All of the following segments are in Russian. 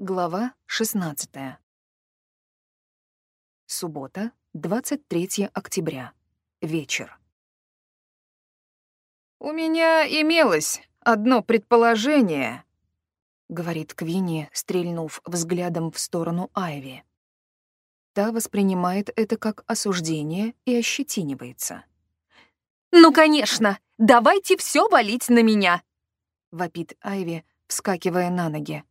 Глава 16. Суббота, 23 октября. Вечер. «У меня имелось одно предположение», — говорит Квинни, стрельнув взглядом в сторону Айви. Та воспринимает это как осуждение и ощетинивается. «Ну, конечно! Давайте все валить на меня!» — вопит Айви, вскакивая на ноги.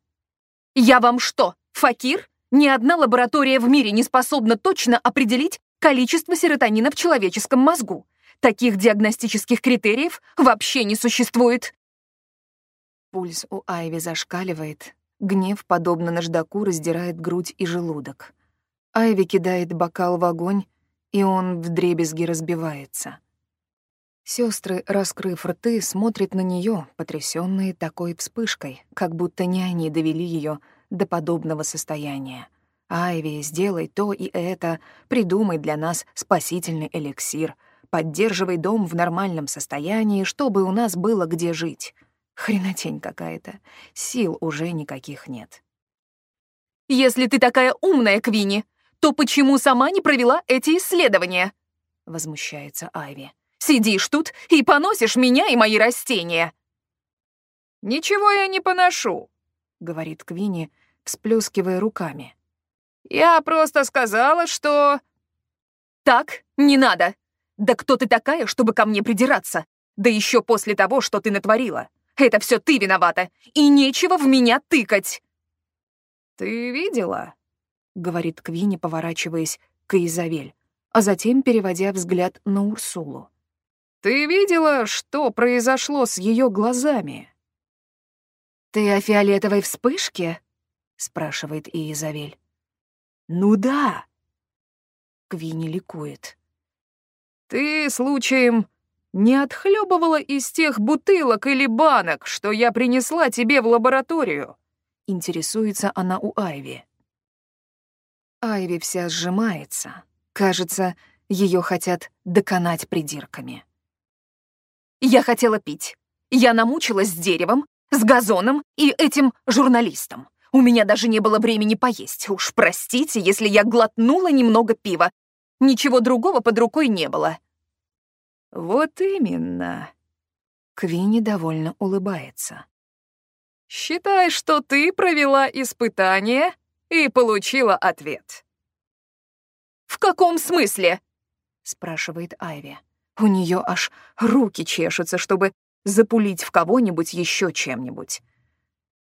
«Я вам что, факир? Ни одна лаборатория в мире не способна точно определить количество серотонина в человеческом мозгу. Таких диагностических критериев вообще не существует». Пульс у Айви зашкаливает, гнев, подобно наждаку, раздирает грудь и желудок. Айви кидает бокал в огонь, и он вдребезги разбивается. Сестры, раскрыв рты, смотрят на нее, потрясенные такой вспышкой, как будто не они довели ее до подобного состояния. «Айви, сделай то и это, придумай для нас спасительный эликсир, поддерживай дом в нормальном состоянии, чтобы у нас было где жить». Хренотень какая-то. Сил уже никаких нет. «Если ты такая умная, Квини, то почему сама не провела эти исследования?» — возмущается Айви. Сидишь тут и поносишь меня и мои растения». «Ничего я не поношу», — говорит Квинни, всплескивая руками. «Я просто сказала, что...» «Так, не надо. Да кто ты такая, чтобы ко мне придираться? Да еще после того, что ты натворила. Это все ты виновата, и нечего в меня тыкать». «Ты видела?» — говорит Квинни, поворачиваясь к Изавель, а затем переводя взгляд на Урсулу. Ты видела, что произошло с ее глазами? Ты о фиолетовой вспышке? спрашивает Иезавель. Ну да. Квинни ликует. Ты случаем не отхлебывала из тех бутылок или банок, что я принесла тебе в лабораторию? Интересуется она у Айви. Айви вся сжимается. Кажется, ее хотят доконать придирками. Я хотела пить. Я намучилась с деревом, с газоном и этим журналистом. У меня даже не было времени поесть. Уж простите, если я глотнула немного пива. Ничего другого под рукой не было. Вот именно. Квинни довольно улыбается. Считай, что ты провела испытание и получила ответ. В каком смысле? спрашивает Айви. У нее аж руки чешутся, чтобы запулить в кого-нибудь еще чем-нибудь.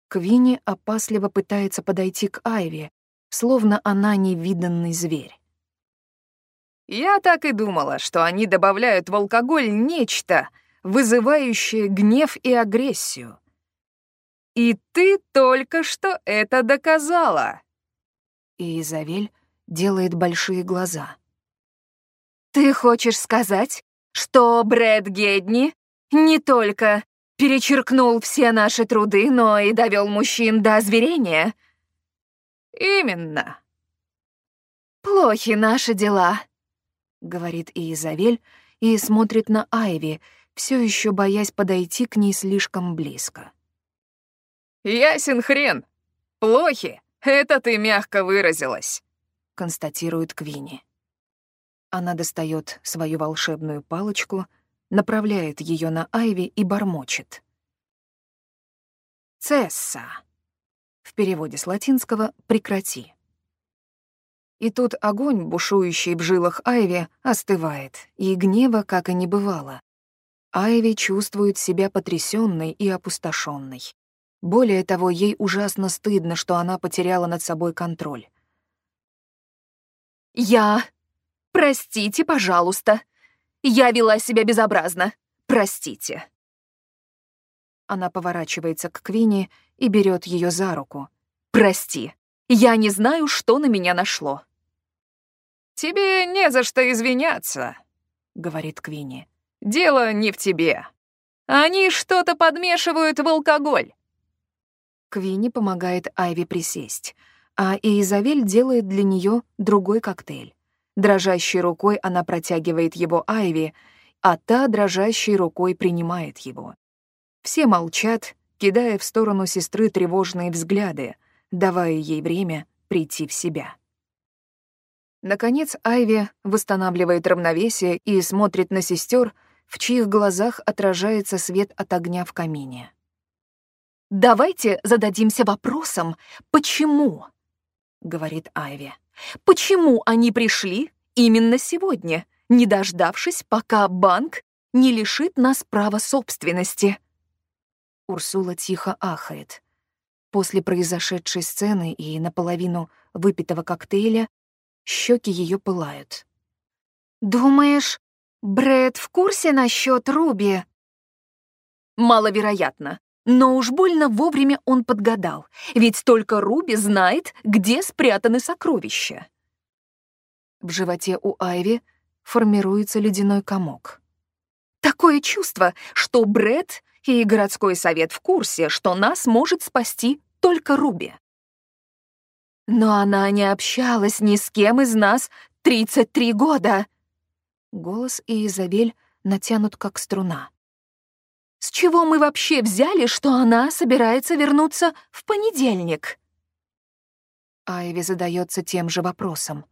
Квинни опасливо пытается подойти к Айве, словно она невиданный зверь. «Я так и думала, что они добавляют в алкоголь нечто, вызывающее гнев и агрессию. И ты только что это доказала!» И Изавель делает большие глаза. «Ты хочешь сказать, что Брэд Гедни не только перечеркнул все наши труды, но и довел мужчин до озверения. Именно. Плохи наши дела, говорит Изавель и смотрит на Айви, все еще боясь подойти к ней слишком близко. Ясен хрен. Плохи. Это ты мягко выразилась, констатирует Квинни. Она достает свою волшебную палочку, направляет ее на Айви и бормочет. «Цесса». В переводе с латинского «прекрати». И тут огонь, бушующий в жилах Айви, остывает, и гнева как и не бывало. Айви чувствует себя потрясенной и опустошенной. Более того, ей ужасно стыдно, что она потеряла над собой контроль. «Я Простите, пожалуйста. Я вела себя безобразно. Простите. Она поворачивается к Квине и берет ее за руку. Прости. Я не знаю, что на меня нашло. Тебе не за что извиняться, говорит Квинни. Дело не в тебе. Они что-то подмешивают в алкоголь. Квинни помогает Айви присесть, а Изавель делает для нее другой коктейль. Дрожащей рукой она протягивает его Айви, а та дрожащей рукой принимает его. Все молчат, кидая в сторону сестры тревожные взгляды, давая ей время прийти в себя. Наконец Айви восстанавливает равновесие и смотрит на сестер, в чьих глазах отражается свет от огня в камине. «Давайте зададимся вопросом, почему?» — говорит Айви. «Почему они пришли именно сегодня, не дождавшись, пока банк не лишит нас права собственности?» Урсула тихо ахает. После произошедшей сцены и наполовину выпитого коктейля щеки ее пылают. «Думаешь, Брэд в курсе насчет Руби?» «Маловероятно. Но уж больно вовремя он подгадал, ведь только Руби знает, где спрятаны сокровища». В животе у Айви формируется ледяной комок. «Такое чувство, что Брэд и городской совет в курсе, что нас может спасти только Руби. Но она не общалась ни с кем из нас 33 года. Голос Изабель натянут как струна. С чего мы вообще взяли, что она собирается вернуться в понедельник? Айви задается тем же вопросом.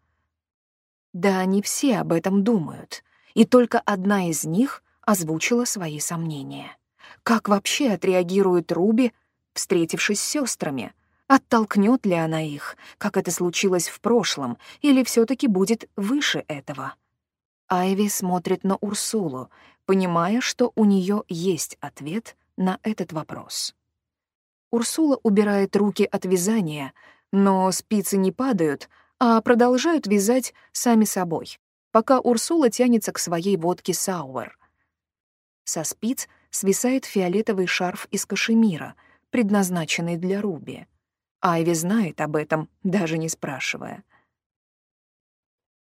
Да, они все об этом думают, и только одна из них озвучила свои сомнения. Как вообще отреагирует Руби, встретившись с сестрами? Оттолкнет ли она их, как это случилось в прошлом, или все таки будет выше этого? Айви смотрит на Урсулу, понимая, что у нее есть ответ на этот вопрос. Урсула убирает руки от вязания, но спицы не падают, а продолжают вязать сами собой, пока Урсула тянется к своей водке Сауэр. Со спиц свисает фиолетовый шарф из кашемира, предназначенный для Руби. Айви знает об этом, даже не спрашивая.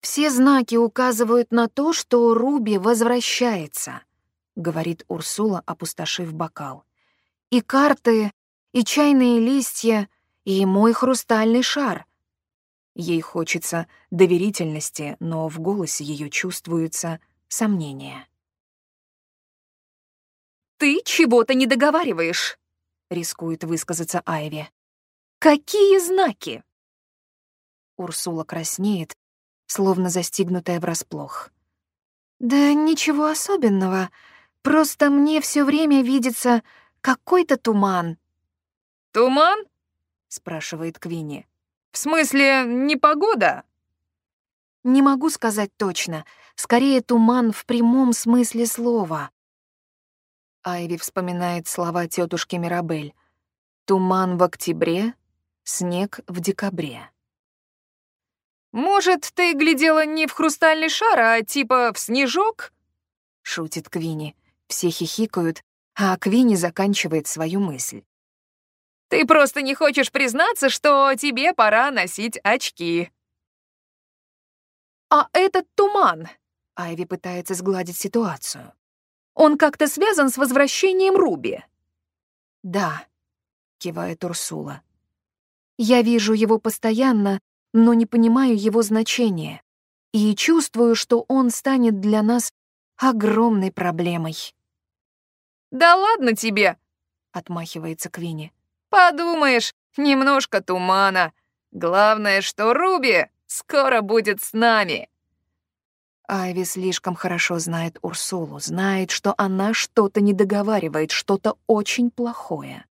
«Все знаки указывают на то, что Руби возвращается», — говорит Урсула, опустошив бокал. «И карты, и чайные листья, и мой хрустальный шар». Ей хочется доверительности, но в голосе ее чувствуется сомнение. «Ты чего-то не договариваешь», — рискует высказаться Айви. «Какие знаки?» Урсула краснеет, словно застигнутая врасплох. «Да ничего особенного. Просто мне все время видится какой-то туман». «Туман?» — спрашивает Квинни. «В смысле, не погода?» «Не могу сказать точно. Скорее, туман в прямом смысле слова. Айви вспоминает слова тетушки Мирабель. «Туман в октябре, снег в декабре». «Может, ты глядела не в хрустальный шар, а типа в снежок?» — шутит Квинни. Все хихикают, а Квинни заканчивает свою мысль. «Ты просто не хочешь признаться, что тебе пора носить очки». «А этот туман?» — Айви пытается сгладить ситуацию. Он как-то связан с возвращением Руби?» «Да», — кивает Урсула. «Я вижу его постоянно, но не понимаю его значения и чувствую, что он станет для нас огромной проблемой». «Да ладно тебе!» — отмахивается Квинни. «Подумаешь, немножко тумана. Главное, что Руби скоро будет с нами». Айви слишком хорошо знает Урсулу, знает, что она что-то не договаривает, что-то очень плохое.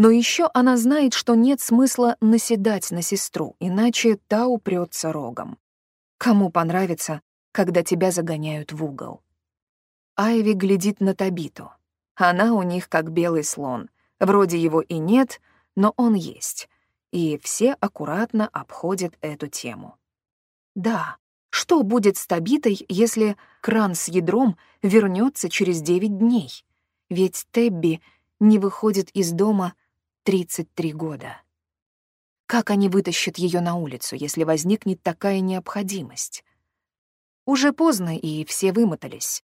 Но еще она знает, что нет смысла наседать на сестру, иначе та упрется рогом. Кому понравится, когда тебя загоняют в угол? Айви глядит на Табиту. Она у них как белый слон. Вроде его и нет, но он есть. И все аккуратно обходят эту тему. Да, что будет с Табитой, если кран с ядром вернется через 9 дней? Ведь Тебби не выходит из дома 33 года. Как они вытащат ее на улицу, если возникнет такая необходимость? Уже поздно, и все вымотались.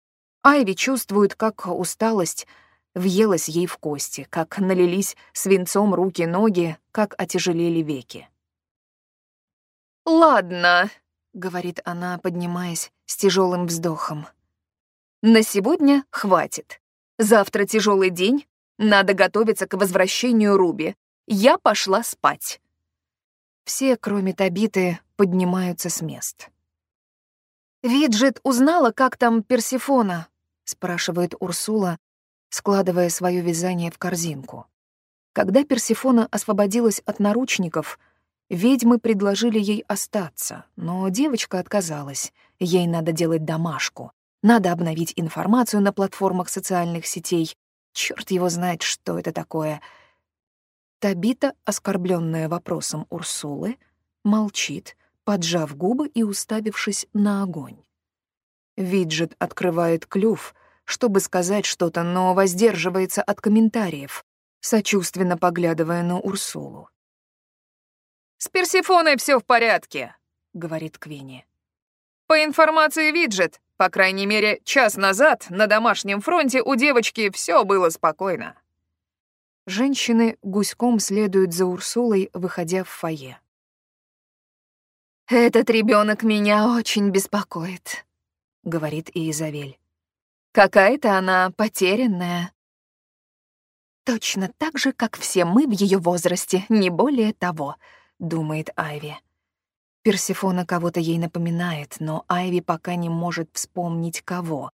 Айви чувствует, как усталость въелась ей в кости, как налились свинцом руки-ноги, как отяжелели веки. «Ладно», говорит она, поднимаясь с тяжелым вздохом. На сегодня хватит. Завтра тяжелый день, надо готовиться к возвращению Руби. Я пошла спать. Все, кроме Табиты, поднимаются с мест. «Виджет узнала, как там Персифона?» — спрашивает Урсула, складывая свое вязание в корзинку. Когда Персифона освободилась от наручников, ведьмы предложили ей остаться, но девочка отказалась. Ей надо делать домашку. Надо обновить информацию на платформах социальных сетей. Черт его знает, что это такое. Табита, оскорбленная вопросом Урсулы, молчит, поджав губы и уставившись на огонь. Виджет открывает клюв, чтобы сказать что-то, но воздерживается от комментариев, сочувственно поглядывая на Урсулу. «С Персифоной все в порядке», — говорит Квинни. «По информации Виджет, по крайней мере, час назад на домашнем фронте у девочки все было спокойно». Женщины гуськом следуют за Урсулой, выходя в фойе. «Этот ребенок меня очень беспокоит», — говорит Изавель. «Какая-то она потерянная». «Точно так же, как все мы в ее возрасте, не более того», — думает Айви. Персифона кого-то ей напоминает, но Айви пока не может вспомнить кого.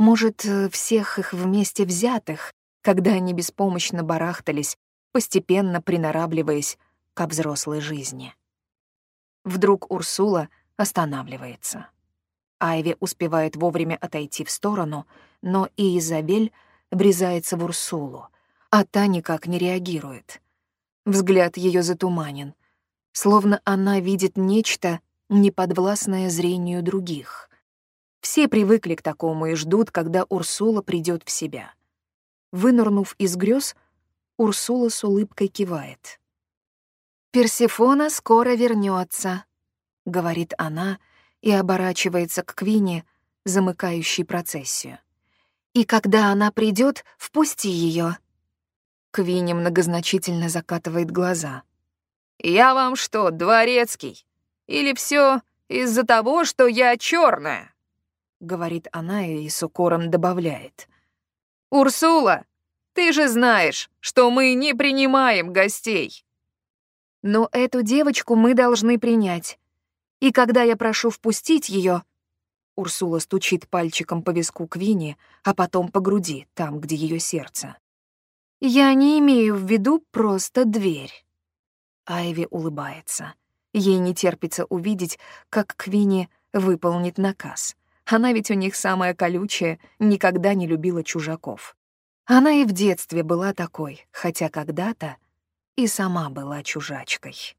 Может, э, всех их вместе взятых, когда они беспомощно барахтались, постепенно приноравливаясь к взрослой жизни. Вдруг Урсула останавливается. Айви успевает вовремя отойти в сторону, но и Изабель врезается в Урсулу, а та никак не реагирует. Взгляд ее затуманен, словно она видит нечто, неподвластное зрению других. Все привыкли к такому и ждут, когда Урсула придет в себя — Вынырнув из грез, Урсула с улыбкой кивает. «Персифона скоро вернется, говорит она и оборачивается к Квине, замыкающей процессию. «И когда она придет, впусти ее. Квинни многозначительно закатывает глаза. «Я вам что, дворецкий? Или все из-за того, что я черная? говорит она и с укором добавляет. «Урсула, ты же знаешь, что мы не принимаем гостей». «Но эту девочку мы должны принять. И когда я прошу впустить ее, Урсула стучит пальчиком по виску Квини, а потом по груди, там, где ее сердце. «Я не имею в виду просто дверь». Айви улыбается. Ей не терпится увидеть, как Квини выполнит наказ. Она ведь у них самая колючая, никогда не любила чужаков. Она и в детстве была такой, хотя когда-то и сама была чужачкой.